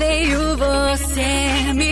veio você me